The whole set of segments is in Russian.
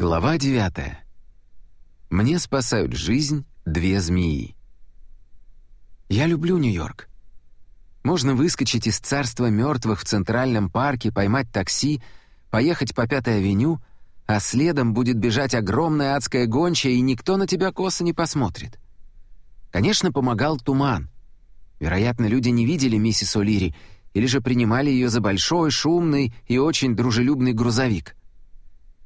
Глава 9. Мне спасают жизнь две змеи. Я люблю Нью-Йорк. Можно выскочить из царства мертвых в Центральном парке, поймать такси, поехать по Пятой авеню, а следом будет бежать огромная адская гончая, и никто на тебя косо не посмотрит. Конечно, помогал туман. Вероятно, люди не видели миссис О'Лири или же принимали ее за большой, шумный и очень дружелюбный грузовик.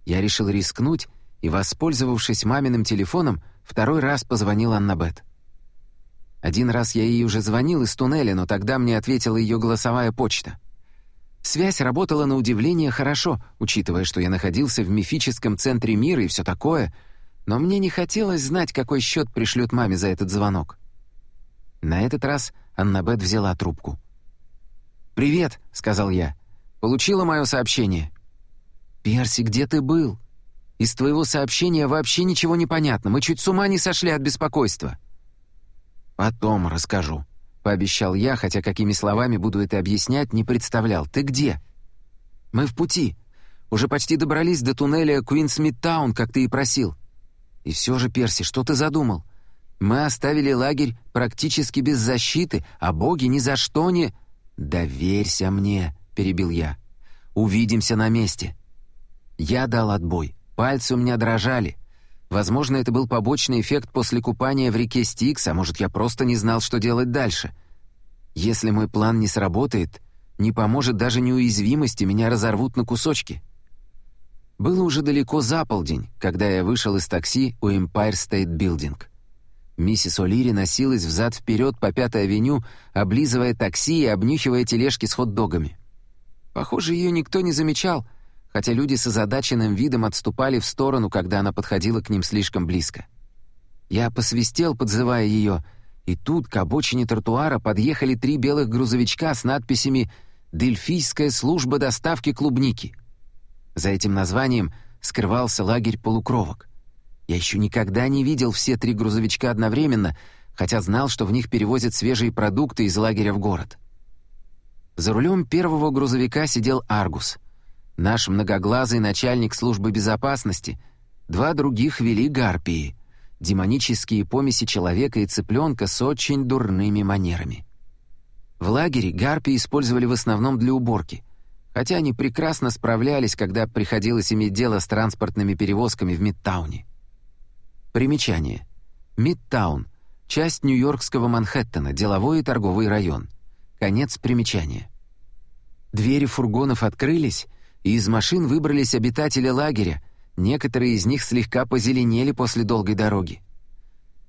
Я решил рискнуть и, воспользовавшись маминым телефоном, второй раз позвонил Аннабет. Один раз я ей уже звонил из туннеля, но тогда мне ответила ее голосовая почта. Связь работала на удивление хорошо, учитывая, что я находился в мифическом центре мира и все такое, но мне не хотелось знать, какой счет пришлет маме за этот звонок. На этот раз Аннабет взяла трубку. «Привет», — сказал я. «Получила мое сообщение?» «Перси, где ты был? Из твоего сообщения вообще ничего не понятно. Мы чуть с ума не сошли от беспокойства». «Потом расскажу», — пообещал я, хотя какими словами буду это объяснять, не представлял. «Ты где?» «Мы в пути. Уже почти добрались до туннеля Куинс-Мидтаун, как ты и просил». «И все же, Перси, что ты задумал? Мы оставили лагерь практически без защиты, а боги ни за что не...» «Доверься мне», — перебил я. «Увидимся на месте». Я дал отбой. Пальцы у меня дрожали. Возможно, это был побочный эффект после купания в реке Стикс, а может, я просто не знал, что делать дальше. Если мой план не сработает, не поможет даже неуязвимость, и меня разорвут на кусочки. Было уже далеко за полдень, когда я вышел из такси у Empire State Building. Миссис О'Лири носилась взад-вперед по Пятой авеню, облизывая такси и обнюхивая тележки с хот-догами. Похоже, ее никто не замечал — хотя люди с озадаченным видом отступали в сторону, когда она подходила к ним слишком близко. Я посвистел, подзывая ее, и тут к обочине тротуара подъехали три белых грузовичка с надписями «Дельфийская служба доставки клубники». За этим названием скрывался лагерь полукровок. Я еще никогда не видел все три грузовичка одновременно, хотя знал, что в них перевозят свежие продукты из лагеря в город. За рулем первого грузовика сидел Аргус — наш многоглазый начальник службы безопасности, два других вели гарпии, демонические помеси человека и цыпленка с очень дурными манерами. В лагере гарпии использовали в основном для уборки, хотя они прекрасно справлялись, когда приходилось иметь дело с транспортными перевозками в Мидтауне. Примечание. Мидтаун — часть нью-йоркского Манхэттена, деловой и торговый район. Конец примечания. Двери фургонов открылись, и из машин выбрались обитатели лагеря, некоторые из них слегка позеленели после долгой дороги.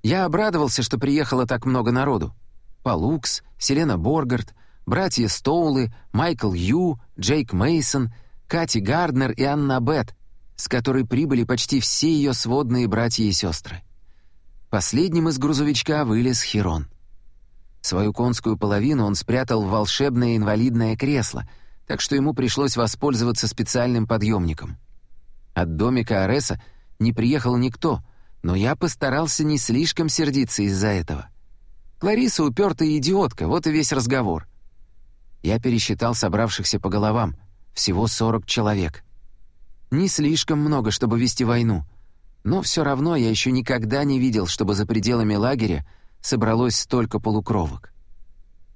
Я обрадовался, что приехало так много народу. Палукс, Селена Боргард, братья Стоулы, Майкл Ю, Джейк Мейсон, Кати Гарднер и Анна Бет, с которой прибыли почти все ее сводные братья и сестры. Последним из грузовичка вылез Хирон. Свою конскую половину он спрятал в волшебное инвалидное кресло — так что ему пришлось воспользоваться специальным подъемником. От домика Ареса не приехал никто, но я постарался не слишком сердиться из-за этого. Клариса упертая идиотка, вот и весь разговор. Я пересчитал собравшихся по головам, всего 40 человек. Не слишком много, чтобы вести войну, но все равно я еще никогда не видел, чтобы за пределами лагеря собралось столько полукровок.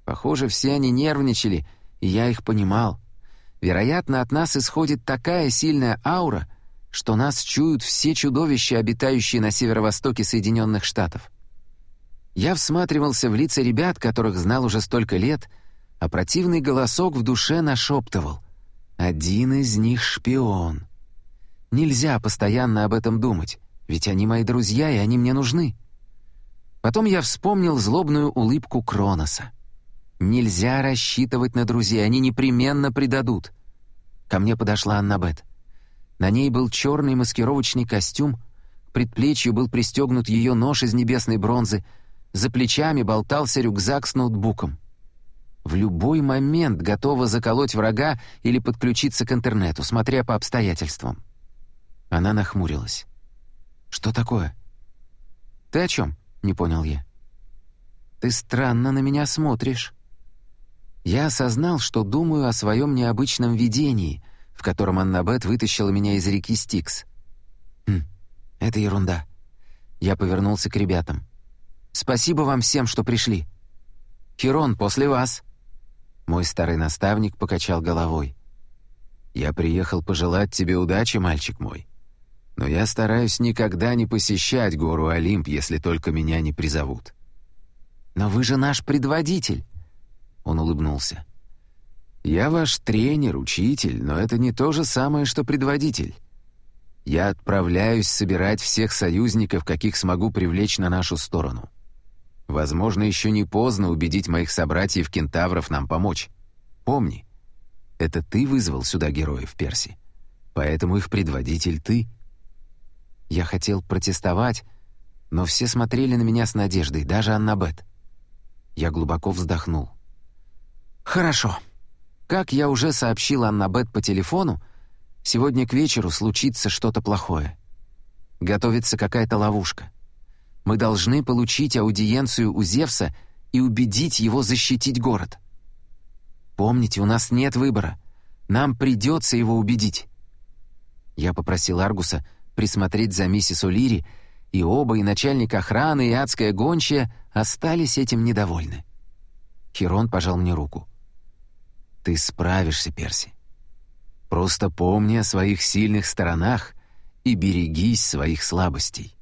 Похоже, все они нервничали — и я их понимал. Вероятно, от нас исходит такая сильная аура, что нас чуют все чудовища, обитающие на северо-востоке Соединенных Штатов. Я всматривался в лица ребят, которых знал уже столько лет, а противный голосок в душе нашептывал. «Один из них шпион». Нельзя постоянно об этом думать, ведь они мои друзья, и они мне нужны. Потом я вспомнил злобную улыбку Кроноса. Нельзя рассчитывать на друзей, они непременно предадут. Ко мне подошла Аннабет. На ней был черный маскировочный костюм, к предплечью был пристегнут ее нож из небесной бронзы, за плечами болтался рюкзак с ноутбуком. В любой момент готова заколоть врага или подключиться к интернету, смотря по обстоятельствам. Она нахмурилась. «Что такое?» «Ты о чем?» — не понял я. «Ты странно на меня смотришь». Я осознал, что думаю о своем необычном видении, в котором Аннабет вытащила меня из реки Стикс. «Это ерунда». Я повернулся к ребятам. «Спасибо вам всем, что пришли». «Хирон, после вас». Мой старый наставник покачал головой. «Я приехал пожелать тебе удачи, мальчик мой. Но я стараюсь никогда не посещать гору Олимп, если только меня не призовут». «Но вы же наш предводитель!» Он улыбнулся. «Я ваш тренер, учитель, но это не то же самое, что предводитель. Я отправляюсь собирать всех союзников, каких смогу привлечь на нашу сторону. Возможно, еще не поздно убедить моих собратьев-кентавров нам помочь. Помни, это ты вызвал сюда героев Перси, поэтому их предводитель ты». Я хотел протестовать, но все смотрели на меня с надеждой, даже Аннабет. Я глубоко вздохнул. «Хорошо. Как я уже сообщил Аннабет по телефону, сегодня к вечеру случится что-то плохое. Готовится какая-то ловушка. Мы должны получить аудиенцию у Зевса и убедить его защитить город. Помните, у нас нет выбора. Нам придется его убедить». Я попросил Аргуса присмотреть за миссис О'Лири, и оба, и начальник охраны, и адская гончая, остались этим недовольны. Хирон пожал мне руку. «Ты справишься, Перси. Просто помни о своих сильных сторонах и берегись своих слабостей».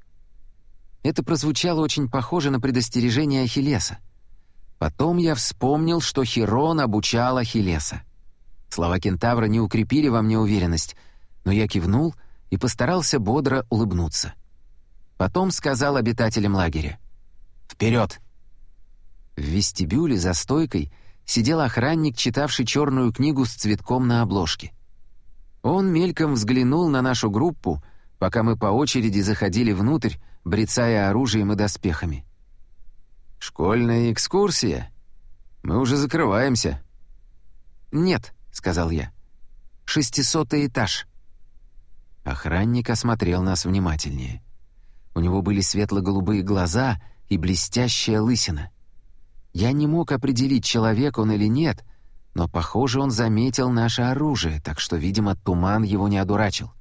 Это прозвучало очень похоже на предостережение Ахиллеса. Потом я вспомнил, что Хирон обучал Ахиллеса. Слова кентавра не укрепили во мне уверенность, но я кивнул и постарался бодро улыбнуться. Потом сказал обитателям лагеря. «Вперед!» В вестибюле за стойкой сидел охранник, читавший черную книгу с цветком на обложке. Он мельком взглянул на нашу группу, пока мы по очереди заходили внутрь, брецая оружием и доспехами. «Школьная экскурсия? Мы уже закрываемся». «Нет», — сказал я. «Шестисотый этаж». Охранник осмотрел нас внимательнее. У него были светло-голубые глаза и блестящая лысина. Я не мог определить, человек он или нет, но, похоже, он заметил наше оружие, так что, видимо, туман его не одурачил.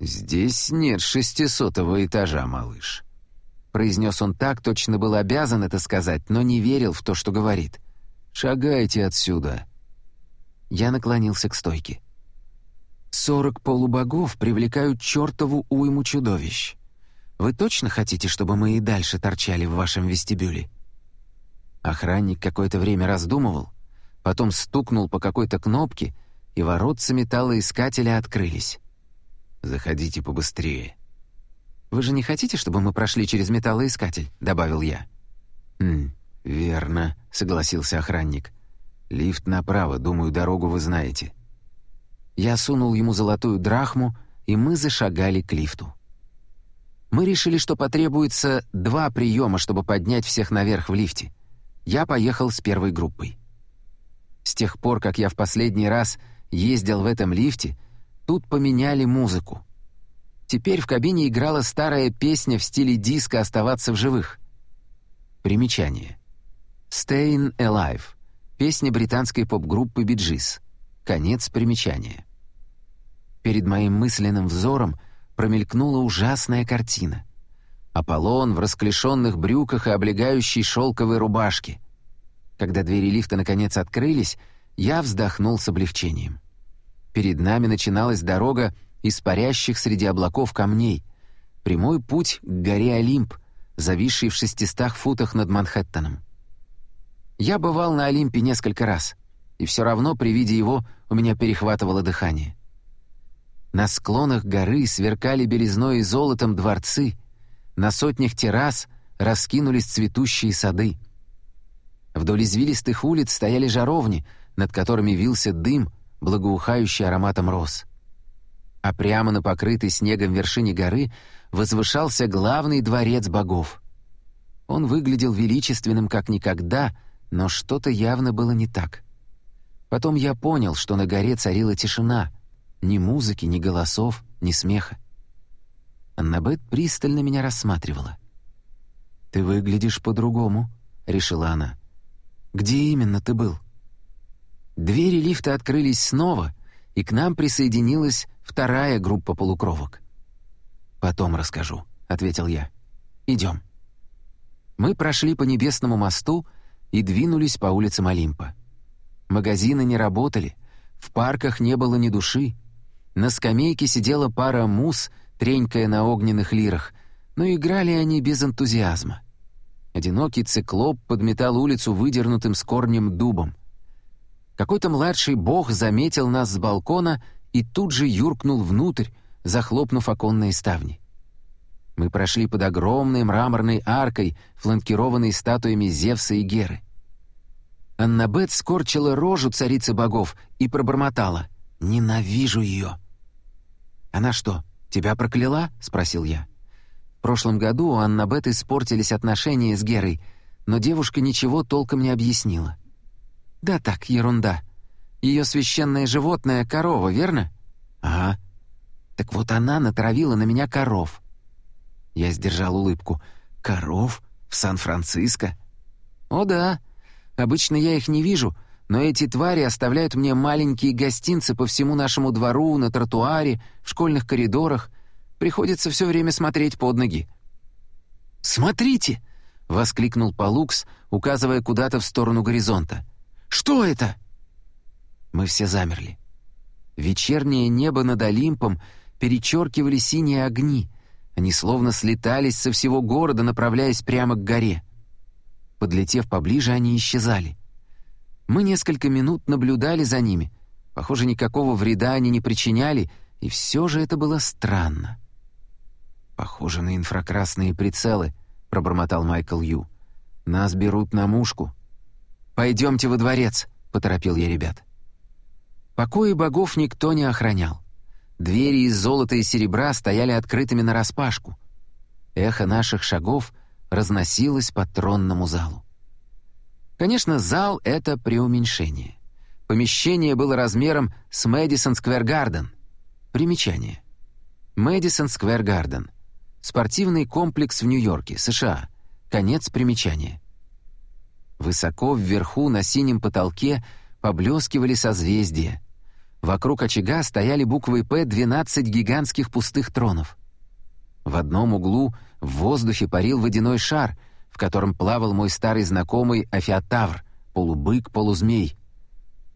«Здесь нет шестисотого этажа, малыш», — произнес он так, точно был обязан это сказать, но не верил в то, что говорит. «Шагайте отсюда». Я наклонился к стойке. «Сорок полубогов привлекают чертову уйму чудовищ. Вы точно хотите, чтобы мы и дальше торчали в вашем вестибюле?» Охранник какое-то время раздумывал, потом стукнул по какой-то кнопке, и воротца металлоискателя открылись. «Заходите побыстрее». «Вы же не хотите, чтобы мы прошли через металлоискатель?» — добавил я. «Хм, верно», — согласился охранник. «Лифт направо, думаю, дорогу вы знаете». Я сунул ему золотую драхму, и мы зашагали к лифту. Мы решили, что потребуется два приема, чтобы поднять всех наверх в лифте я поехал с первой группой. С тех пор, как я в последний раз ездил в этом лифте, тут поменяли музыку. Теперь в кабине играла старая песня в стиле диска «Оставаться в живых». Примечание. «Staying Alive» — песня британской поп-группы «Биджис». Конец примечания. Перед моим мысленным взором промелькнула ужасная картина. Аполлон в расклешенных брюках и облегающей шелковой рубашке. Когда двери лифта наконец открылись, я вздохнул с облегчением. Перед нами начиналась дорога из парящих среди облаков камней, прямой путь к горе Олимп, зависшей в шестистах футах над Манхэттеном. Я бывал на Олимпе несколько раз, и все равно при виде его у меня перехватывало дыхание. На склонах горы сверкали белизной и золотом дворцы — на сотнях террас раскинулись цветущие сады. Вдоль извилистых улиц стояли жаровни, над которыми вился дым, благоухающий ароматом роз. А прямо на покрытой снегом вершине горы возвышался главный дворец богов. Он выглядел величественным как никогда, но что-то явно было не так. Потом я понял, что на горе царила тишина, ни музыки, ни голосов, ни смеха. Аннабет пристально меня рассматривала. «Ты выглядишь по-другому», — решила она. «Где именно ты был?» Двери лифта открылись снова, и к нам присоединилась вторая группа полукровок. «Потом расскажу», — ответил я. «Идем». Мы прошли по небесному мосту и двинулись по улицам Олимпа. Магазины не работали, в парках не было ни души. На скамейке сидела пара мус, тренькая на огненных лирах, но играли они без энтузиазма. Одинокий циклоп подметал улицу выдернутым с корнем дубом. Какой-то младший бог заметил нас с балкона и тут же юркнул внутрь, захлопнув оконные ставни. Мы прошли под огромной мраморной аркой, фланкированной статуями Зевса и Геры. Аннабет скорчила рожу царицы богов и пробормотала «Ненавижу ее». «Она что, тебя прокляла?» — спросил я. В прошлом году у Аннабет испортились отношения с Герой, но девушка ничего толком не объяснила. «Да так, ерунда. Ее священное животное — корова, верно?» «Ага». «Так вот она натравила на меня коров». Я сдержал улыбку. «Коров? В Сан-Франциско?» «О да. Обычно я их не вижу, но эти твари оставляют мне маленькие гостинцы по всему нашему двору, на тротуаре, в школьных коридорах. Приходится все время смотреть под ноги». «Смотрите!» — воскликнул Палукс, указывая куда-то в сторону горизонта. «Что это?» Мы все замерли. Вечернее небо над Олимпом перечеркивали синие огни. Они словно слетались со всего города, направляясь прямо к горе. Подлетев поближе, они исчезали. Мы несколько минут наблюдали за ними. Похоже, никакого вреда они не причиняли, и все же это было странно. «Похоже на инфракрасные прицелы», — пробормотал Майкл Ю. «Нас берут на мушку». «Пойдемте во дворец», — поторопил я ребят. Покои богов никто не охранял. Двери из золота и серебра стояли открытыми нараспашку. Эхо наших шагов разносилось по тронному залу. Конечно, зал — это преуменьшение. Помещение было размером с Мэдисон Сквер Гарден. Примечание. Мэдисон Сквер Гарден. Спортивный комплекс в Нью-Йорке, США. Конец примечания. Высоко вверху на синем потолке поблескивали созвездия — Вокруг очага стояли буквы «П» 12 гигантских пустых тронов. В одном углу в воздухе парил водяной шар, в котором плавал мой старый знакомый Афиотавр, полубык-полузмей.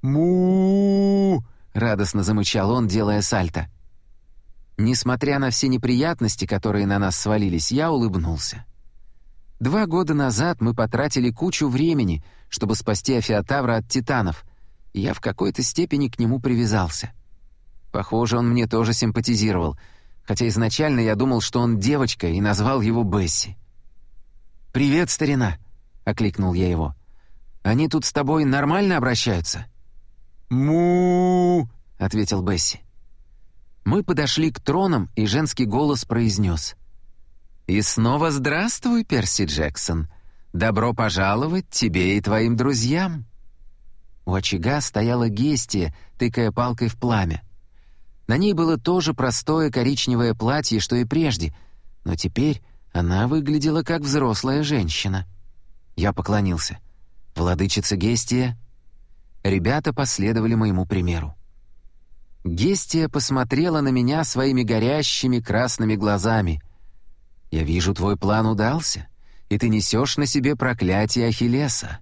му радостно замычал он, делая сальто. Несмотря на все неприятности, которые на нас свалились, я улыбнулся. Два года назад мы потратили кучу времени, чтобы спасти Афиотавра от титанов — я в какой-то степени к нему привязался. Похоже, он мне тоже симпатизировал, хотя изначально я думал, что он девочка, и назвал его Бесси. «Привет, старина!» — окликнул я его. «Они тут с тобой нормально обращаются?» «Му!» — ответил Бесси. Мы подошли к тронам, и женский голос произнес. «И снова здравствуй, Перси Джексон. Добро пожаловать тебе и твоим друзьям!» У очага стояла Гестия, тыкая палкой в пламя. На ней было тоже простое коричневое платье, что и прежде, но теперь она выглядела как взрослая женщина. Я поклонился. «Владычица Гестия?» Ребята последовали моему примеру. Гестия посмотрела на меня своими горящими красными глазами. «Я вижу, твой план удался, и ты несешь на себе проклятие Ахиллеса.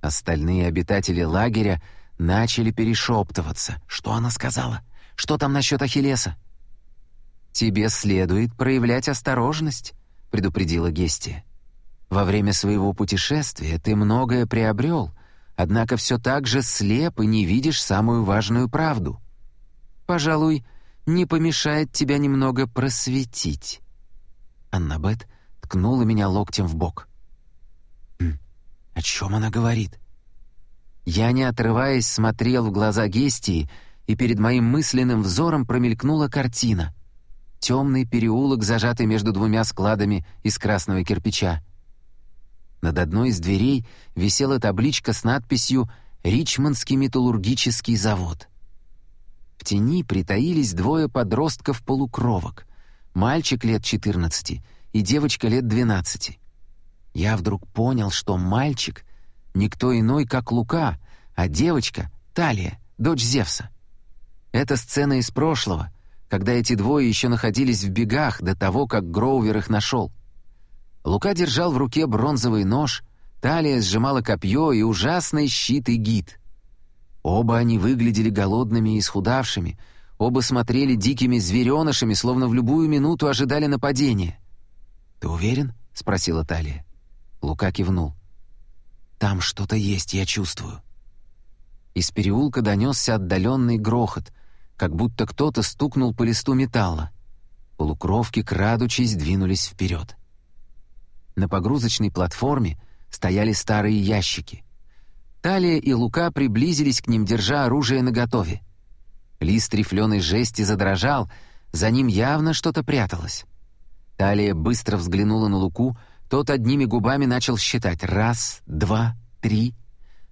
Остальные обитатели лагеря начали перешептываться. Что она сказала? Что там насчет Ахиллеса? «Тебе следует проявлять осторожность», — предупредила Гестия. «Во время своего путешествия ты многое приобрел, однако все так же слеп и не видишь самую важную правду. Пожалуй, не помешает тебя немного просветить». Аннабет ткнула меня локтем в бок. О чем она говорит? Я, не отрываясь, смотрел в глаза Гестии, и перед моим мысленным взором промелькнула картина. Темный переулок, зажатый между двумя складами из красного кирпича. Над одной из дверей висела табличка с надписью «Ричмондский металлургический завод». В тени притаились двое подростков-полукровок, мальчик лет 14 и девочка лет 12. Я вдруг понял, что мальчик — никто иной, как Лука, а девочка — Талия, дочь Зевса. Это сцена из прошлого, когда эти двое еще находились в бегах до того, как Гроувер их нашел. Лука держал в руке бронзовый нож, талия сжимала копье и ужасный щит и гид. Оба они выглядели голодными и исхудавшими, оба смотрели дикими зверенышами, словно в любую минуту ожидали нападения. «Ты уверен?» — спросила Талия. Лука кивнул. «Там что-то есть, я чувствую». Из переулка донесся отдаленный грохот, как будто кто-то стукнул по листу металла. Полукровки, крадучись, двинулись вперед. На погрузочной платформе стояли старые ящики. Талия и Лука приблизились к ним, держа оружие наготове. Лист рифленой жести задрожал, за ним явно что-то пряталось. Талия быстро взглянула на Луку, тот одними губами начал считать «раз», «два», «три».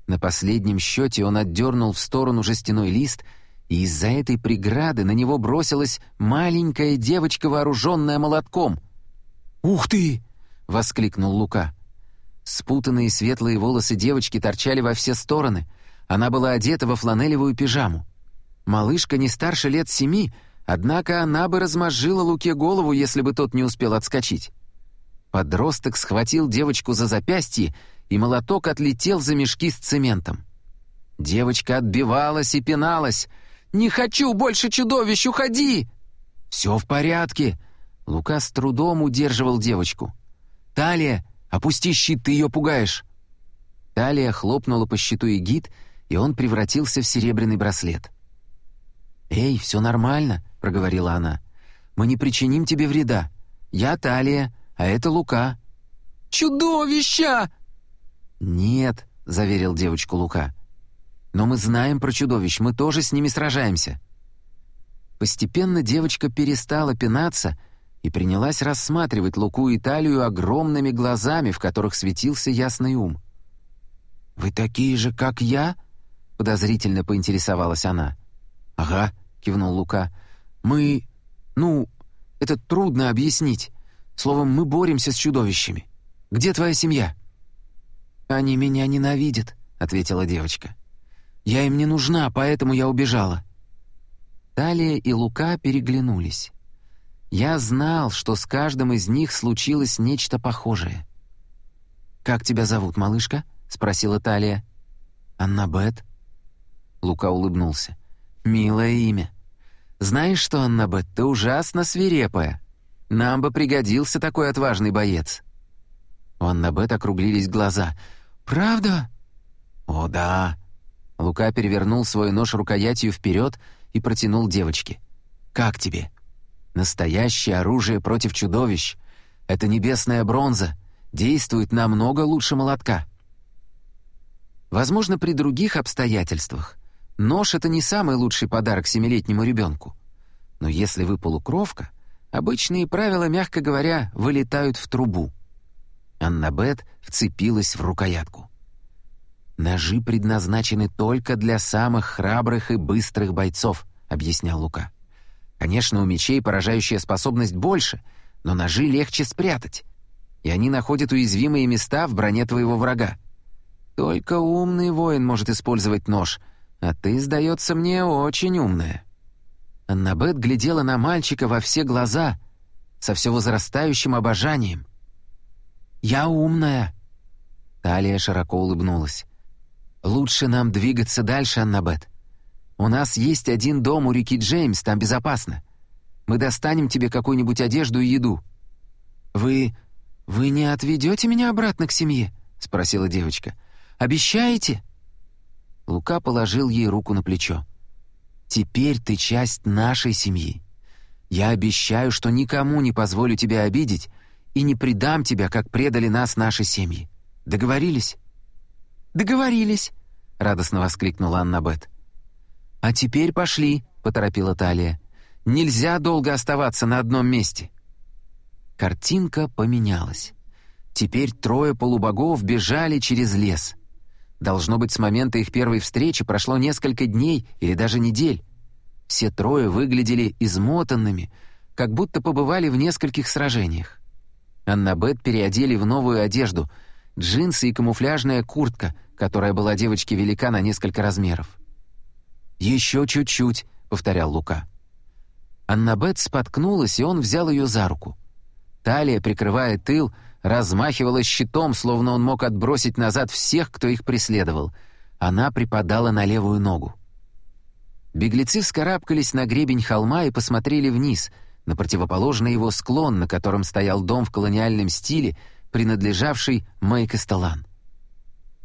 На последнем счете он отдернул в сторону жестяной лист, и из-за этой преграды на него бросилась маленькая девочка, вооруженная молотком. «Ух ты!» — воскликнул Лука. Спутанные светлые волосы девочки торчали во все стороны. Она была одета во фланелевую пижаму. Малышка не старше лет семи, однако она бы размозжила Луке голову, если бы тот не успел отскочить. Подросток схватил девочку за запястье, и молоток отлетел за мешки с цементом. Девочка отбивалась и пиналась. «Не хочу больше чудовищ, уходи!» «Все в порядке!» Лука с трудом удерживал девочку. «Талия, опусти щит, ты ее пугаешь!» Талия хлопнула по щиту и гид, и он превратился в серебряный браслет. «Эй, все нормально», — проговорила она. «Мы не причиним тебе вреда. Я Талия, а это Лука». «Чудовища!» «Нет», — заверил девочку Лука. «Но мы знаем про чудовищ, мы тоже с ними сражаемся». Постепенно девочка перестала пинаться и принялась рассматривать Луку и Талию огромными глазами, в которых светился ясный ум. «Вы такие же, как я?» — подозрительно поинтересовалась она. «Ага», — кивнул Лука. «Мы... ну, это трудно объяснить. Словом, мы боремся с чудовищами. Где твоя семья?» «Они меня ненавидят», — ответила девочка. «Я им не нужна, поэтому я убежала». Талия и Лука переглянулись. Я знал, что с каждым из них случилось нечто похожее. «Как тебя зовут, малышка?» — спросила Талия. «Аннабет». Лука улыбнулся. «Милое имя. Знаешь что, Аннабет, ты ужасно свирепая. Нам бы пригодился такой отважный боец». У Аннабет округлились глаза. «Правда?» «О, да». Лука перевернул свой нож рукоятью вперед и протянул девочке. «Как тебе?» Настоящее оружие против чудовищ. Это небесная бронза. Действует намного лучше молотка. Возможно, при других обстоятельствах нож — это не самый лучший подарок семилетнему ребенку. Но если вы полукровка, обычные правила, мягко говоря, вылетают в трубу. Аннабет вцепилась в рукоятку. «Ножи предназначены только для самых храбрых и быстрых бойцов», — объяснял Лука. Конечно, у мечей поражающая способность больше, но ножи легче спрятать. И они находят уязвимые места в броне твоего врага. Только умный воин может использовать нож, а ты, сдается мне, очень умная». Аннабет глядела на мальчика во все глаза, со все возрастающим обожанием. «Я умная!» Талия широко улыбнулась. «Лучше нам двигаться дальше, Аннабет. У нас есть один дом у реки Джеймс, там безопасно. Мы достанем тебе какую-нибудь одежду и еду». «Вы... вы не отведете меня обратно к семье?» — спросила девочка. «Обещаете?» Лука положил ей руку на плечо. «Теперь ты часть нашей семьи. Я обещаю, что никому не позволю тебя обидеть и не предам тебя, как предали нас наши семьи. Договорились?» «Договорились», — радостно воскликнула Анна Бет. «А теперь пошли», — поторопила Талия. «Нельзя долго оставаться на одном месте». Картинка поменялась. Теперь трое полубогов бежали через лес. Должно быть, с момента их первой встречи прошло несколько дней или даже недель. Все трое выглядели измотанными, как будто побывали в нескольких сражениях. Аннабет переодели в новую одежду, джинсы и камуфляжная куртка, которая была девочке велика на несколько размеров. «Еще чуть-чуть», — повторял Лука. Аннабет споткнулась, и он взял ее за руку. Талия, прикрывая тыл, размахивала щитом, словно он мог отбросить назад всех, кто их преследовал. Она припадала на левую ногу. Беглецы вскарабкались на гребень холма и посмотрели вниз, на противоположный его склон, на котором стоял дом в колониальном стиле, принадлежавший Мэй Кастелан.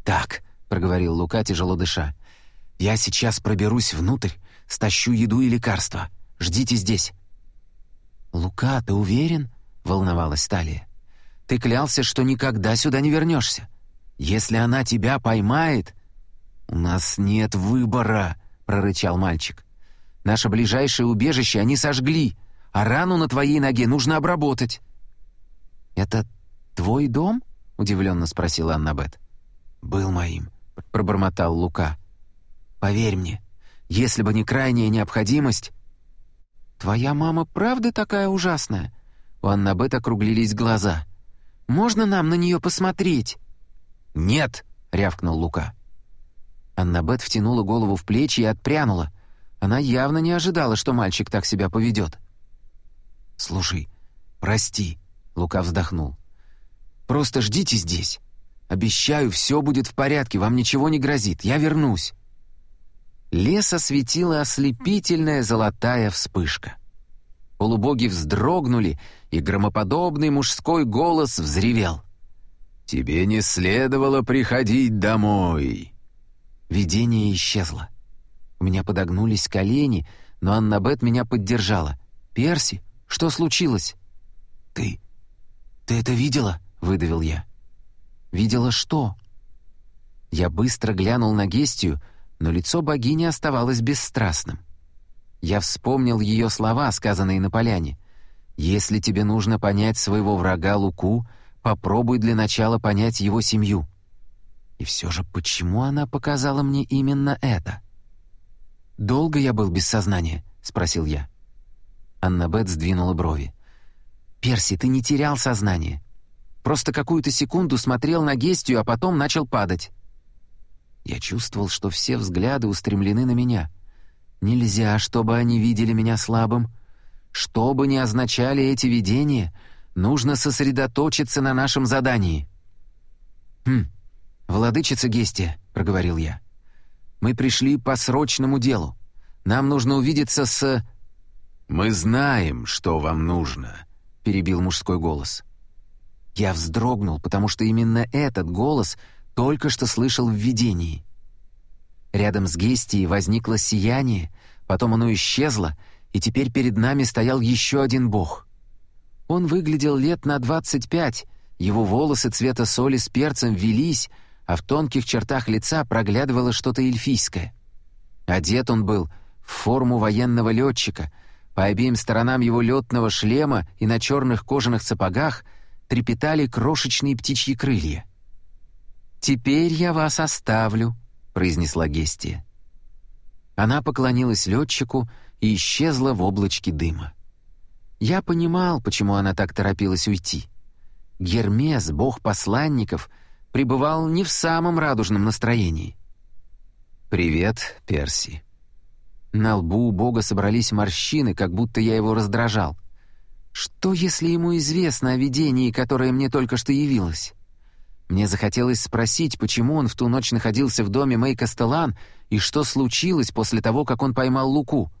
«Так», — проговорил Лука, тяжело дыша, — «я сейчас проберусь внутрь, стащу еду и лекарства. Ждите здесь». «Лука, ты уверен?» — волновалась Талия. «Ты клялся, что никогда сюда не вернешься. Если она тебя поймает...» «У нас нет выбора», — прорычал мальчик. «Наше ближайшее убежище они сожгли, а рану на твоей ноге нужно обработать». «Это твой дом?» — удивленно спросила Аннабет. «Был моим», — пробормотал Лука. «Поверь мне, если бы не крайняя необходимость...» «Твоя мама правда такая ужасная?» У Аннабет округлились глаза. «Можно нам на нее посмотреть?» «Нет!» — рявкнул Лука. Аннабет втянула голову в плечи и отпрянула. Она явно не ожидала, что мальчик так себя поведет. «Слушай, прости», — Лука вздохнул. «Просто ждите здесь. Обещаю, все будет в порядке, вам ничего не грозит. Я вернусь». Лес осветила ослепительная золотая вспышка. Полубоги вздрогнули, и громоподобный мужской голос взревел. «Тебе не следовало приходить домой!» Видение исчезло. У меня подогнулись колени, но Аннабет меня поддержала. «Перси, что случилось?» «Ты... ты это видела?» — выдавил я. «Видела что?» Я быстро глянул на Гестию, но лицо богини оставалось бесстрастным. Я вспомнил ее слова, сказанные на поляне. «Если тебе нужно понять своего врага Луку, попробуй для начала понять его семью». И все же почему она показала мне именно это? «Долго я был без сознания?» — спросил я. Аннабет сдвинула брови. «Перси, ты не терял сознание. Просто какую-то секунду смотрел на Гестию, а потом начал падать». Я чувствовал, что все взгляды устремлены на меня. Нельзя, чтобы они видели меня слабым. Что бы ни означали эти видения, нужно сосредоточиться на нашем задании. «Хм, владычица Гестия», — проговорил я. «Мы пришли по срочному делу. Нам нужно увидеться с...» «Мы знаем, что вам нужно», — перебил мужской голос. Я вздрогнул, потому что именно этот голос только что слышал в видении. Рядом с Гестией возникло сияние, потом оно исчезло, и теперь перед нами стоял еще один бог. Он выглядел лет на двадцать пять, его волосы цвета соли с перцем велись, а в тонких чертах лица проглядывало что-то эльфийское. Одет он был в форму военного летчика, по обеим сторонам его летного шлема и на черных кожаных сапогах трепетали крошечные птичьи крылья. «Теперь я вас оставлю», — произнесла Гестия. Она поклонилась летчику и исчезла в облачке дыма. Я понимал, почему она так торопилась уйти. Гермес, бог посланников, пребывал не в самом радужном настроении. «Привет, Перси». На лбу у бога собрались морщины, как будто я его раздражал. Что, если ему известно о видении, которое мне только что явилось? Мне захотелось спросить, почему он в ту ночь находился в доме Мэй Кастелан и что случилось после того, как он поймал Луку.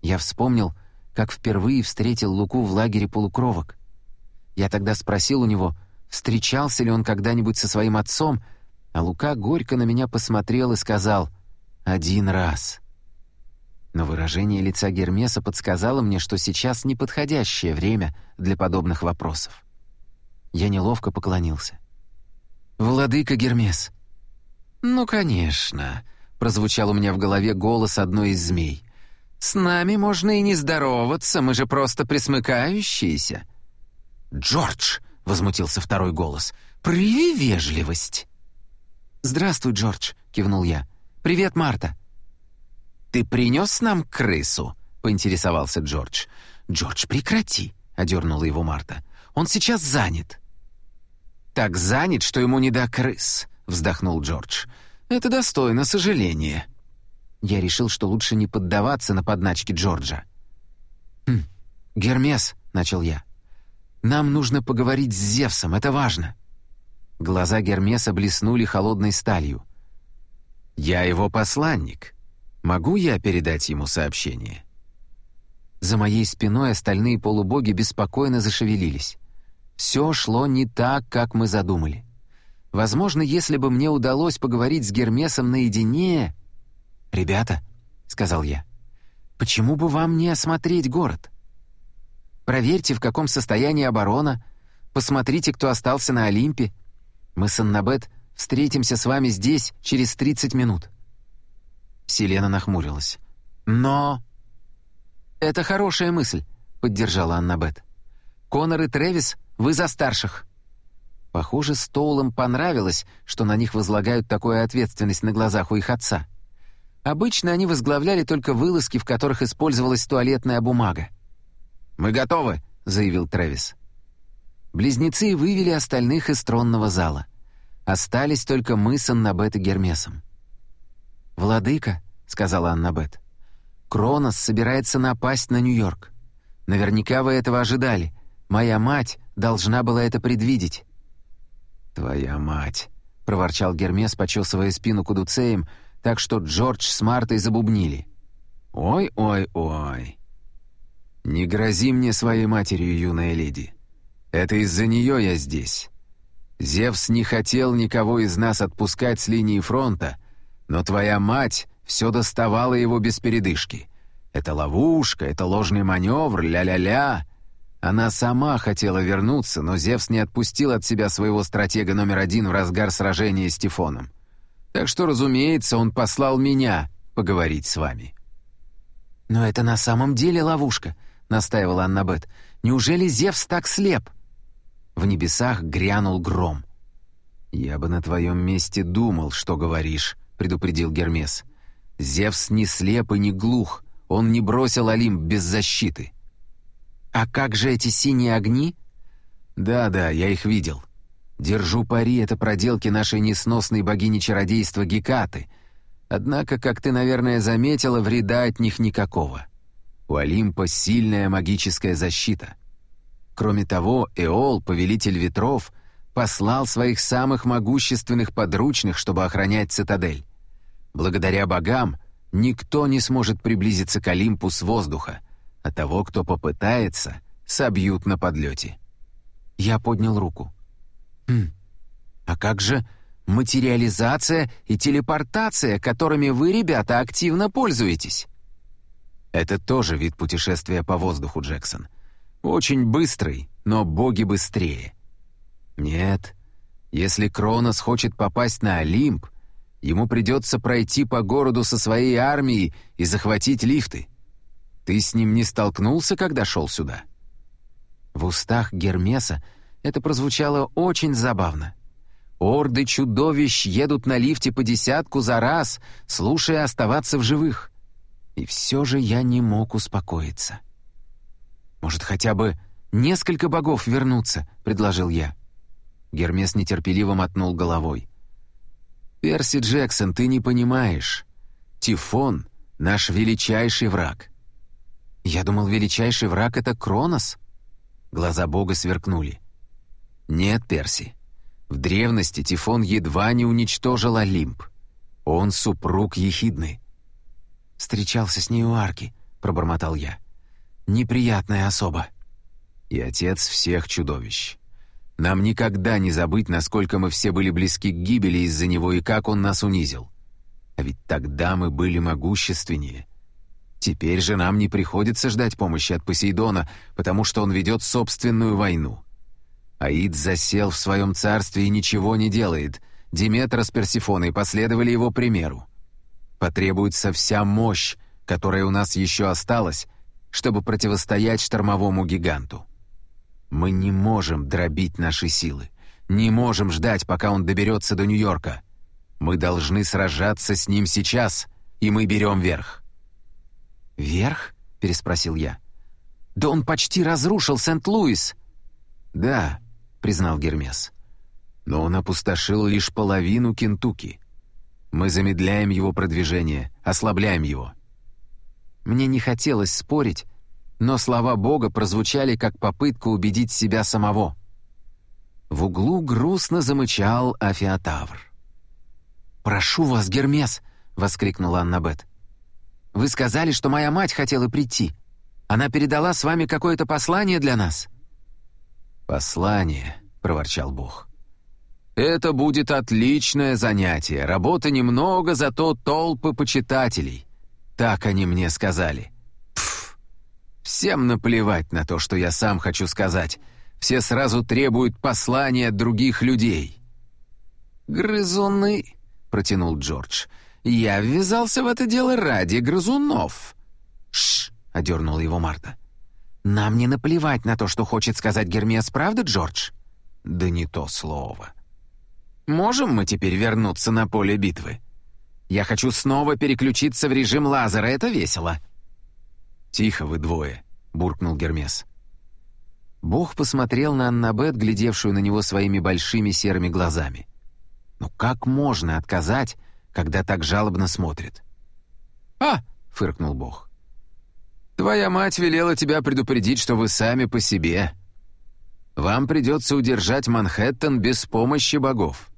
Я вспомнил, как впервые встретил Луку в лагере полукровок. Я тогда спросил у него, встречался ли он когда-нибудь со своим отцом, а Лука горько на меня посмотрел и сказал «один раз». Но выражение лица Гермеса подсказало мне, что сейчас неподходящее время для подобных вопросов. Я неловко поклонился. «Владыка Гермес». «Ну, конечно», — прозвучал у меня в голове голос одной из змей. «С нами можно и не здороваться, мы же просто присмыкающиеся». «Джордж!» — возмутился второй голос. «Прояви вежливость!» «Здравствуй, Джордж!» — кивнул я. «Привет, Марта!» «Ты принес нам крысу?» — поинтересовался Джордж. «Джордж, прекрати!» — одернула его Марта. «Он сейчас занят!» «Так занят, что ему не до крыс», — вздохнул Джордж. «Это достойно сожаления». Я решил, что лучше не поддаваться на подначки Джорджа. «Хм, «Гермес», — начал я, — «нам нужно поговорить с Зевсом, это важно». Глаза Гермеса блеснули холодной сталью. «Я его посланник. Могу я передать ему сообщение?» За моей спиной остальные полубоги беспокойно зашевелились. Все шло не так, как мы задумали. Возможно, если бы мне удалось поговорить с Гермесом наедине... «Ребята», — сказал я, — «почему бы вам не осмотреть город? Проверьте, в каком состоянии оборона, посмотрите, кто остался на Олимпе. Мы с Аннабет встретимся с вами здесь через 30 минут». Селена нахмурилась. «Но...» «Это хорошая мысль», — поддержала Аннабет. «Конор и Трэвис, вы за старших». Похоже, Стоулам понравилось, что на них возлагают такую ответственность на глазах у их отца. Обычно они возглавляли только вылазки, в которых использовалась туалетная бумага. «Мы готовы», — заявил Трэвис. Близнецы вывели остальных из тронного зала. Остались только мы с Аннабет и Гермесом. «Владыка», — сказала Аннабет, — «Кронос собирается напасть на Нью-Йорк. Наверняка вы этого ожидали. Моя мать должна была это предвидеть». «Твоя мать!» — проворчал Гермес, почесывая спину кудуцеем, так что Джордж с Мартой забубнили. «Ой-ой-ой!» «Не грози мне своей матерью, юная леди. Это из-за нее я здесь. Зевс не хотел никого из нас отпускать с линии фронта, но твоя мать все доставала его без передышки. Это ловушка, это ложный маневр, ля-ля-ля. Она сама хотела вернуться, но Зевс не отпустил от себя своего стратега номер один в разгар сражения с Тифоном. Так что, разумеется, он послал меня поговорить с вами». «Но это на самом деле ловушка», — настаивала Аннабет. «Неужели Зевс так слеп?» В небесах грянул гром. «Я бы на твоем месте думал, что говоришь», — предупредил Гермес. «Зевс не слеп и не глух, он не бросил Олимп без защиты». «А как же эти синие огни?» «Да-да, я их видел. Держу пари, это проделки нашей несносной богини чародейства Гекаты. Однако, как ты, наверное, заметила, вреда от них никакого. У Олимпа сильная магическая защита. Кроме того, Эол, повелитель ветров, послал своих самых могущественных подручных, чтобы охранять цитадель. Благодаря богам никто не сможет приблизиться к Олимпу с воздуха, а того, кто попытается, собьют на подлете. Я поднял руку. «Хм, а как же материализация и телепортация, которыми вы, ребята, активно пользуетесь?» Это тоже вид путешествия по воздуху, Джексон. Очень быстрый, но боги быстрее. Нет, если Кронос хочет попасть на Олимп, ему придется пройти по городу со своей армией и захватить лифты. Ты с ним не столкнулся, когда шел сюда?» В устах Гермеса это прозвучало очень забавно. Орды чудовищ едут на лифте по десятку за раз, слушая оставаться в живых. И все же я не мог успокоиться. «Может, хотя бы несколько богов вернуться?» — предложил я. Гермес нетерпеливо мотнул головой. «Перси Джексон, ты не понимаешь. Тифон — наш величайший враг. «Я думал, величайший враг — это Кронос?» Глаза бога сверкнули. «Нет, Перси. В древности Тифон едва не уничтожил Олимп. Он супруг Ехидны». «Встречался с ней у арки», — пробормотал я. «Неприятная особа». «И отец всех чудовищ. Нам никогда не забыть, насколько мы все были близки к гибели из-за него и как он нас унизил. А ведь тогда мы были могущественнее» Теперь же нам не приходится ждать помощи от Посейдона, потому что он ведет собственную войну. Аид засел в своем царстве и ничего не делает. Диметра с Персифоной последовали его примеру. Потребуется вся мощь, которая у нас еще осталась, чтобы противостоять штормовому гиганту. Мы не можем дробить наши силы, не можем ждать, пока он доберется до Нью-Йорка. Мы должны сражаться с ним сейчас, и мы берем верх. «Верх?» — переспросил я. «Да он почти разрушил Сент-Луис!» «Да», — признал Гермес. «Но он опустошил лишь половину Кентукки. Мы замедляем его продвижение, ослабляем его». Мне не хотелось спорить, но слова Бога прозвучали как попытка убедить себя самого. В углу грустно замычал Афиотавр. «Прошу вас, Гермес!» — воскликнула Аннабет. «Вы сказали, что моя мать хотела прийти. Она передала с вами какое-то послание для нас?» «Послание», — проворчал Бог. «Это будет отличное занятие. Работы немного, зато толпы почитателей. Так они мне сказали. Всем наплевать на то, что я сам хочу сказать. Все сразу требуют послания от других людей». «Грызуны», — протянул Джордж. «Я ввязался в это дело ради грызунов». «Шш!» — одернула его Марта. «Нам не наплевать на то, что хочет сказать Гермес, правда, Джордж?» «Да не то слово». «Можем мы теперь вернуться на поле битвы? Я хочу снова переключиться в режим лазера, это весело». «Тихо вы двое», — буркнул Гермес. Бог посмотрел на Аннабет, глядевшую на него своими большими серыми глазами. «Ну как можно отказать, когда так жалобно смотрит?» «А!» — фыркнул Бог. Твоя мать велела тебя предупредить, что вы сами по себе. Вам придется удержать Манхэттен без помощи богов.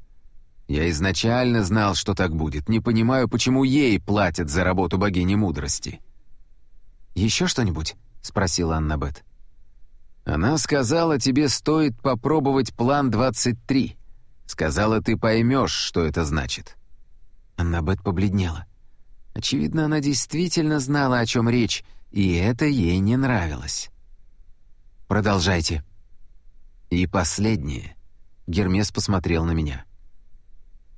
Я изначально знал, что так будет. Не понимаю, почему ей платят за работу богини мудрости». «Еще что-нибудь?» — спросила Аннабет. «Она сказала, тебе стоит попробовать план 23. Сказала, ты поймешь, что это значит». Аннабет побледнела. Очевидно, она действительно знала, о чем речь, и это ей не нравилось. «Продолжайте». «И последнее». Гермес посмотрел на меня.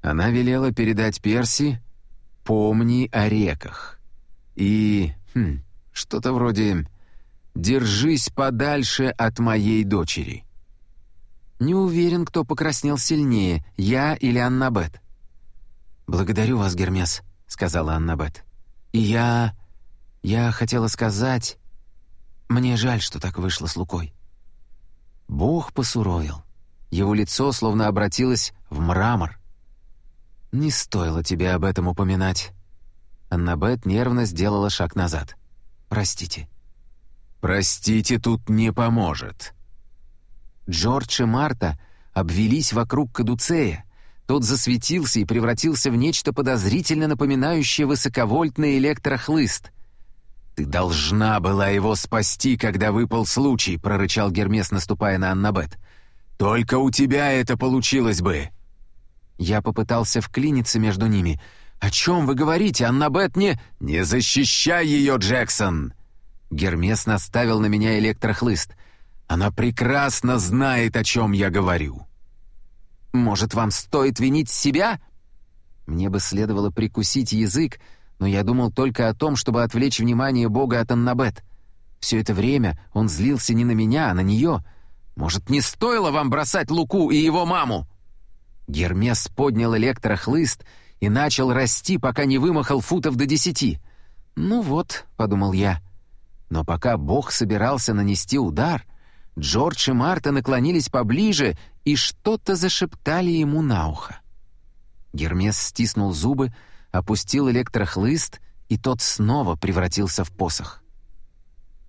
Она велела передать Перси «Помни о реках». И... Хм, что-то вроде «Держись подальше от моей дочери». «Не уверен, кто покраснел сильнее, я или Аннабет». «Благодарю вас, Гермес», — сказала Аннабет. «И я... Я хотела сказать... Мне жаль, что так вышло с Лукой». Бог посуровил. Его лицо словно обратилось в мрамор. «Не стоило тебе об этом упоминать». Аннабет нервно сделала шаг назад. «Простите». «Простите, тут не поможет». Джордж и Марта обвелись вокруг Кадуцея. Тот засветился и превратился в нечто подозрительно напоминающее высоковольтный электрохлыст. «Ты должна была его спасти, когда выпал случай», — прорычал Гермес, наступая на Аннабет. «Только у тебя это получилось бы!» Я попытался вклиниться между ними. «О чем вы говорите, Аннабет не...» «Не защищай ее, Джексон!» Гермес наставил на меня электрохлыст. «Она прекрасно знает, о чем я говорю». «Может, вам стоит винить себя?» Мне бы следовало прикусить язык, но я думал только о том, чтобы отвлечь внимание Бога от Аннабет. Все это время он злился не на меня, а на нее. Может, не стоило вам бросать Луку и его маму?» Гермес поднял электрохлыст и начал расти, пока не вымахал футов до десяти. «Ну вот», — подумал я. Но пока Бог собирался нанести удар, Джордж и Марта наклонились поближе и что-то зашептали ему на ухо. Гермес стиснул зубы, опустил электрохлыст, и тот снова превратился в посох.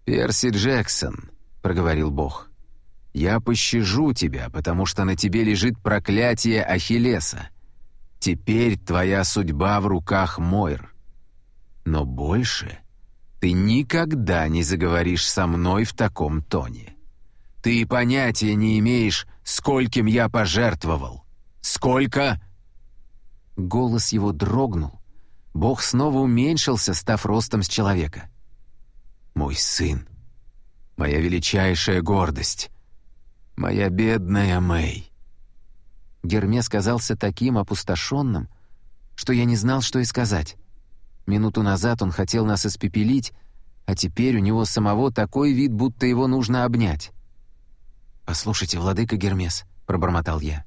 «Перси Джексон», — проговорил Бог, — «я пощажу тебя, потому что на тебе лежит проклятие Ахиллеса. Теперь твоя судьба в руках Мойр. Но больше ты никогда не заговоришь со мной в таком тоне. Ты понятия не имеешь, скольким я пожертвовал. Сколько...» Голос его дрогнул. Бог снова уменьшился, став ростом с человека. «Мой сын, моя величайшая гордость, моя бедная Мэй». Гермес казался таким опустошенным, что я не знал, что и сказать. Минуту назад он хотел нас испепелить, а теперь у него самого такой вид, будто его нужно обнять. «Послушайте, владыка Гермес», — пробормотал я.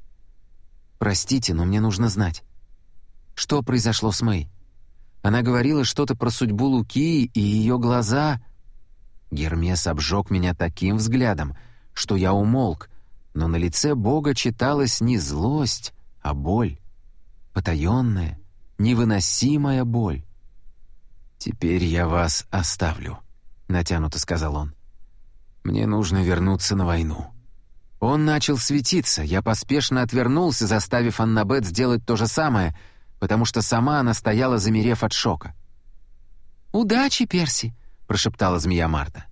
«Простите, но мне нужно знать. Что произошло с Мэй? Она говорила что-то про судьбу Луки, и ее глаза... Гермес обжег меня таким взглядом, что я умолк, но на лице Бога читалась не злость, а боль. Потаенная, невыносимая боль. «Теперь я вас оставлю», — натянуто сказал он. «Мне нужно вернуться на войну». Он начал светиться, я поспешно отвернулся, заставив Аннабет сделать то же самое, потому что сама она стояла, замерев от шока. «Удачи, Перси!» — прошептала змея Марта.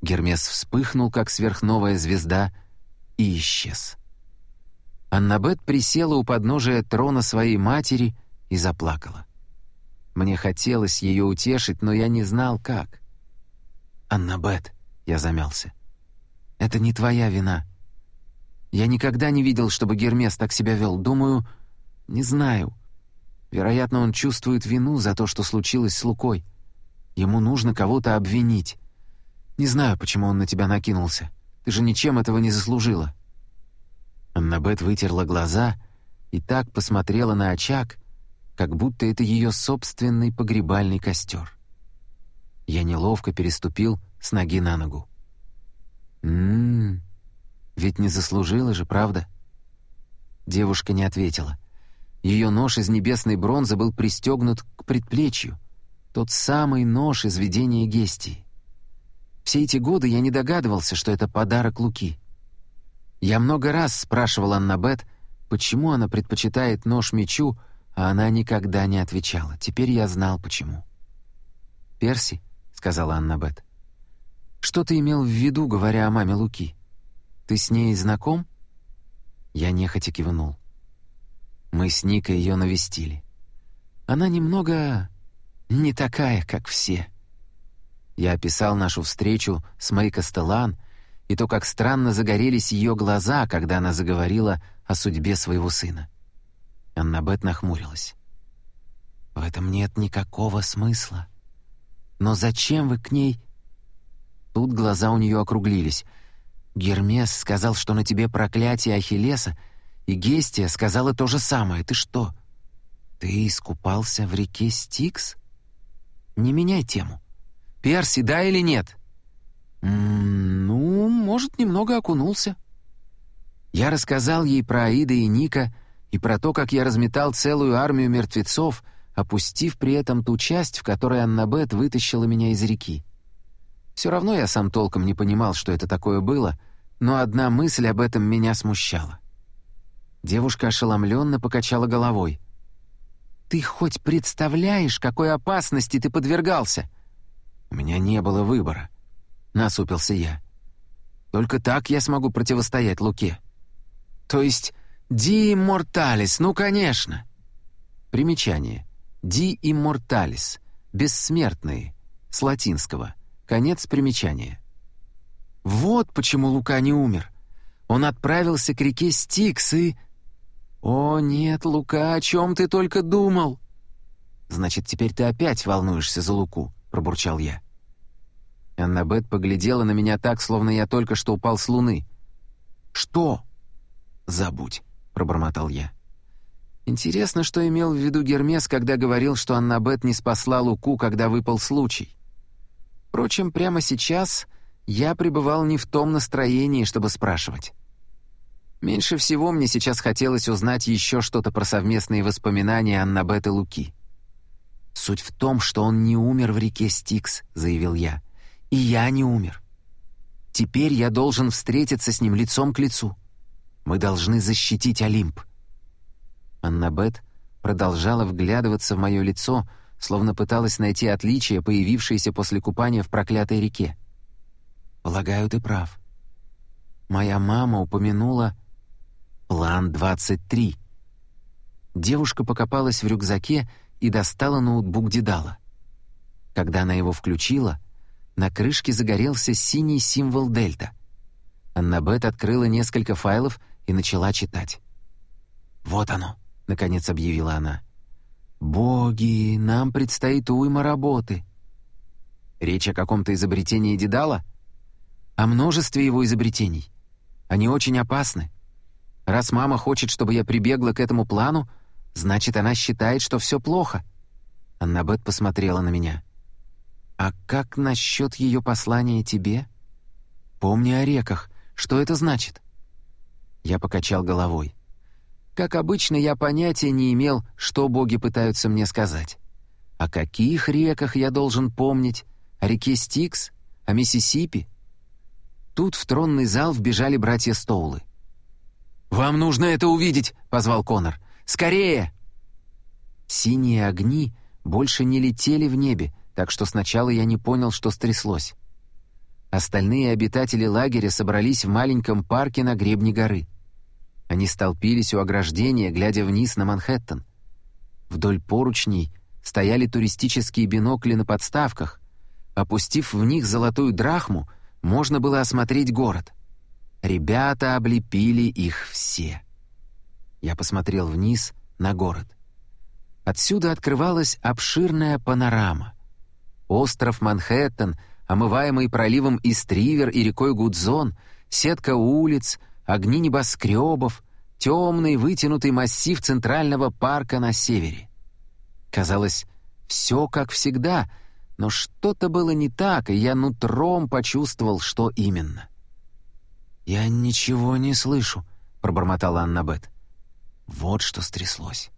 Гермес вспыхнул, как сверхновая звезда, и исчез. Аннабет присела у подножия трона своей матери и заплакала. Мне хотелось ее утешить, но я не знал, как. «Аннабет», — я замялся, — «это не твоя вина. Я никогда не видел, чтобы Гермес так себя вел. Думаю, не знаю. Вероятно, он чувствует вину за то, что случилось с Лукой. Ему нужно кого-то обвинить. Не знаю, почему он на тебя накинулся. Ты же ничем этого не заслужила». Аннабет вытерла глаза и так посмотрела на очаг, как будто это ее собственный погребальный костер. Я неловко переступил с ноги на ногу. «М-м-м», ведь не заслужила же, правда?» Девушка не ответила. Ее нож из небесной бронзы был пристегнут к предплечью. Тот самый нож из видения Гестии. Все эти годы я не догадывался, что это подарок Луки. Я много раз спрашивал Аннабет, почему она предпочитает нож мечу, а она никогда не отвечала. Теперь я знал, почему. «Перси», — сказала Аннабет, — «что ты имел в виду, говоря о маме Луки?» Ты с ней знаком?» Я нехотя кивнул. Мы с Никой ее навестили. Она немного не такая, как все. Я описал нашу встречу с Мэй Костелан и то, как странно загорелись ее глаза, когда она заговорила о судьбе своего сына. Аннабет нахмурилась. «В этом нет никакого смысла. Но зачем вы к ней...» Тут глаза у нее округлились — Гермес сказал, что на тебе проклятие Ахиллеса, и Гестия сказала то же самое. Ты что? Ты искупался в реке Стикс? Не меняй тему. Перси, да или нет? Ну, может, немного окунулся. Я рассказал ей про Аида и Ника и про то, как я разметал целую армию мертвецов, опустив при этом ту часть, в которой Аннабет вытащила меня из реки. Все равно я сам толком не понимал, что это такое было, но одна мысль об этом меня смущала. Девушка ошеломленно покачала головой. «Ты хоть представляешь, какой опасности ты подвергался?» «У меня не было выбора», — насупился я. «Только так я смогу противостоять Луке». «То есть Ди Immortalis, ну, конечно!» Примечание. Ди Immortalis. Бессмертные. С латинского. Конец примечания. Вот почему Лука не умер. Он отправился к реке Стикс и... «О, нет, Лука, о чем ты только думал?» «Значит, теперь ты опять волнуешься за Луку», — пробурчал я. Аннабет поглядела на меня так, словно я только что упал с луны. «Что?» «Забудь», — пробормотал я. Интересно, что имел в виду Гермес, когда говорил, что Аннабет не спасла Луку, когда выпал случай. Впрочем, прямо сейчас я пребывал не в том настроении, чтобы спрашивать. Меньше всего мне сейчас хотелось узнать еще что-то про совместные воспоминания Аннабет и Луки. «Суть в том, что он не умер в реке Стикс», — заявил я. «И я не умер. Теперь я должен встретиться с ним лицом к лицу. Мы должны защитить Олимп». Аннабет продолжала вглядываться в мое лицо, — словно пыталась найти отличия, появившиеся после купания в проклятой реке. «Полагаю, ты прав. Моя мама упомянула план 23». Девушка покопалась в рюкзаке и достала ноутбук Дедала. Когда она его включила, на крышке загорелся синий символ дельта. Аннабет открыла несколько файлов и начала читать. «Вот оно», — наконец объявила она. «Боги, нам предстоит уйма работы». Речь о каком-то изобретении Дедала? О множестве его изобретений. Они очень опасны. Раз мама хочет, чтобы я прибегла к этому плану, значит, она считает, что все плохо. Аннабет посмотрела на меня. «А как насчет ее послания тебе?» «Помни о реках. Что это значит?» Я покачал головой. Как обычно, я понятия не имел, что боги пытаются мне сказать. О каких реках я должен помнить, О реке Стикс? О Миссисипи? Тут в тронный зал вбежали братья Стоулы. «Вам нужно это увидеть!» — позвал Конор. «Скорее!» Синие огни больше не летели в небе, так что сначала я не понял, что стряслось. Остальные обитатели лагеря собрались в маленьком парке на гребне горы. Они столпились у ограждения, глядя вниз на Манхэттен. Вдоль поручней стояли туристические бинокли на подставках. Опустив в них золотую драхму, можно было осмотреть город. Ребята облепили их все. Я посмотрел вниз на город. Отсюда открывалась обширная панорама. Остров Манхэттен, омываемый проливом Истривер и рекой Гудзон, сетка улиц, огни небоскребов, темный вытянутый массив Центрального парка на севере. Казалось, все как всегда, но что-то было не так, и я нутром почувствовал, что именно. «Я ничего не слышу», — пробормотала Аннабет. Вот что стряслось.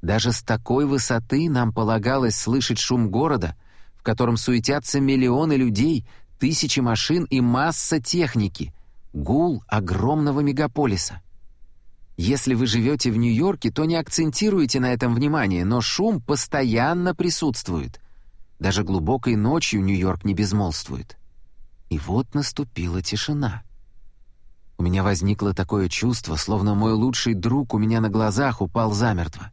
Даже с такой высоты нам полагалось слышать шум города, в котором суетятся миллионы людей, тысячи машин и масса техники, гул огромного мегаполиса. Если вы живете в Нью-Йорке, то не акцентируете на этом внимание, но шум постоянно присутствует. Даже глубокой ночью Нью-Йорк не безмолвствует. И вот наступила тишина. У меня возникло такое чувство, словно мой лучший друг у меня на глазах упал замертво.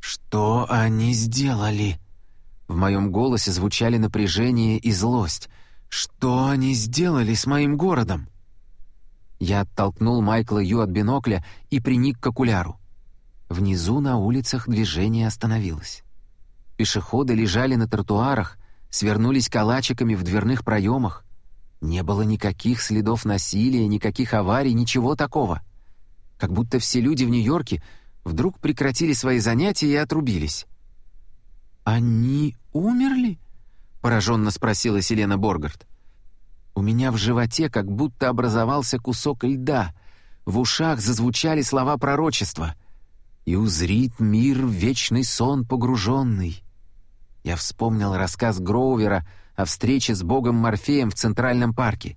«Что они сделали?» В моем голосе звучали напряжение и злость. «Что они сделали с моим городом?» Я оттолкнул Майкла Ю от бинокля и приник к окуляру. Внизу на улицах движение остановилось. Пешеходы лежали на тротуарах, свернулись калачиками в дверных проемах. Не было никаких следов насилия, никаких аварий, ничего такого. Как будто все люди в Нью-Йорке вдруг прекратили свои занятия и отрубились. «Они умерли?» — пораженно спросила Селена Боргард. У меня в животе как будто образовался кусок льда, в ушах зазвучали слова пророчества. «И узрит мир вечный сон погруженный». Я вспомнил рассказ Гроувера о встрече с богом Морфеем в Центральном парке.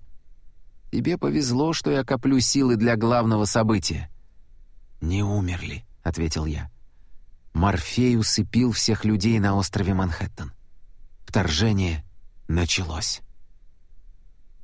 Тебе повезло, что я коплю силы для главного события. «Не умерли», — ответил я. Морфей усыпил всех людей на острове Манхэттен. Вторжение началось.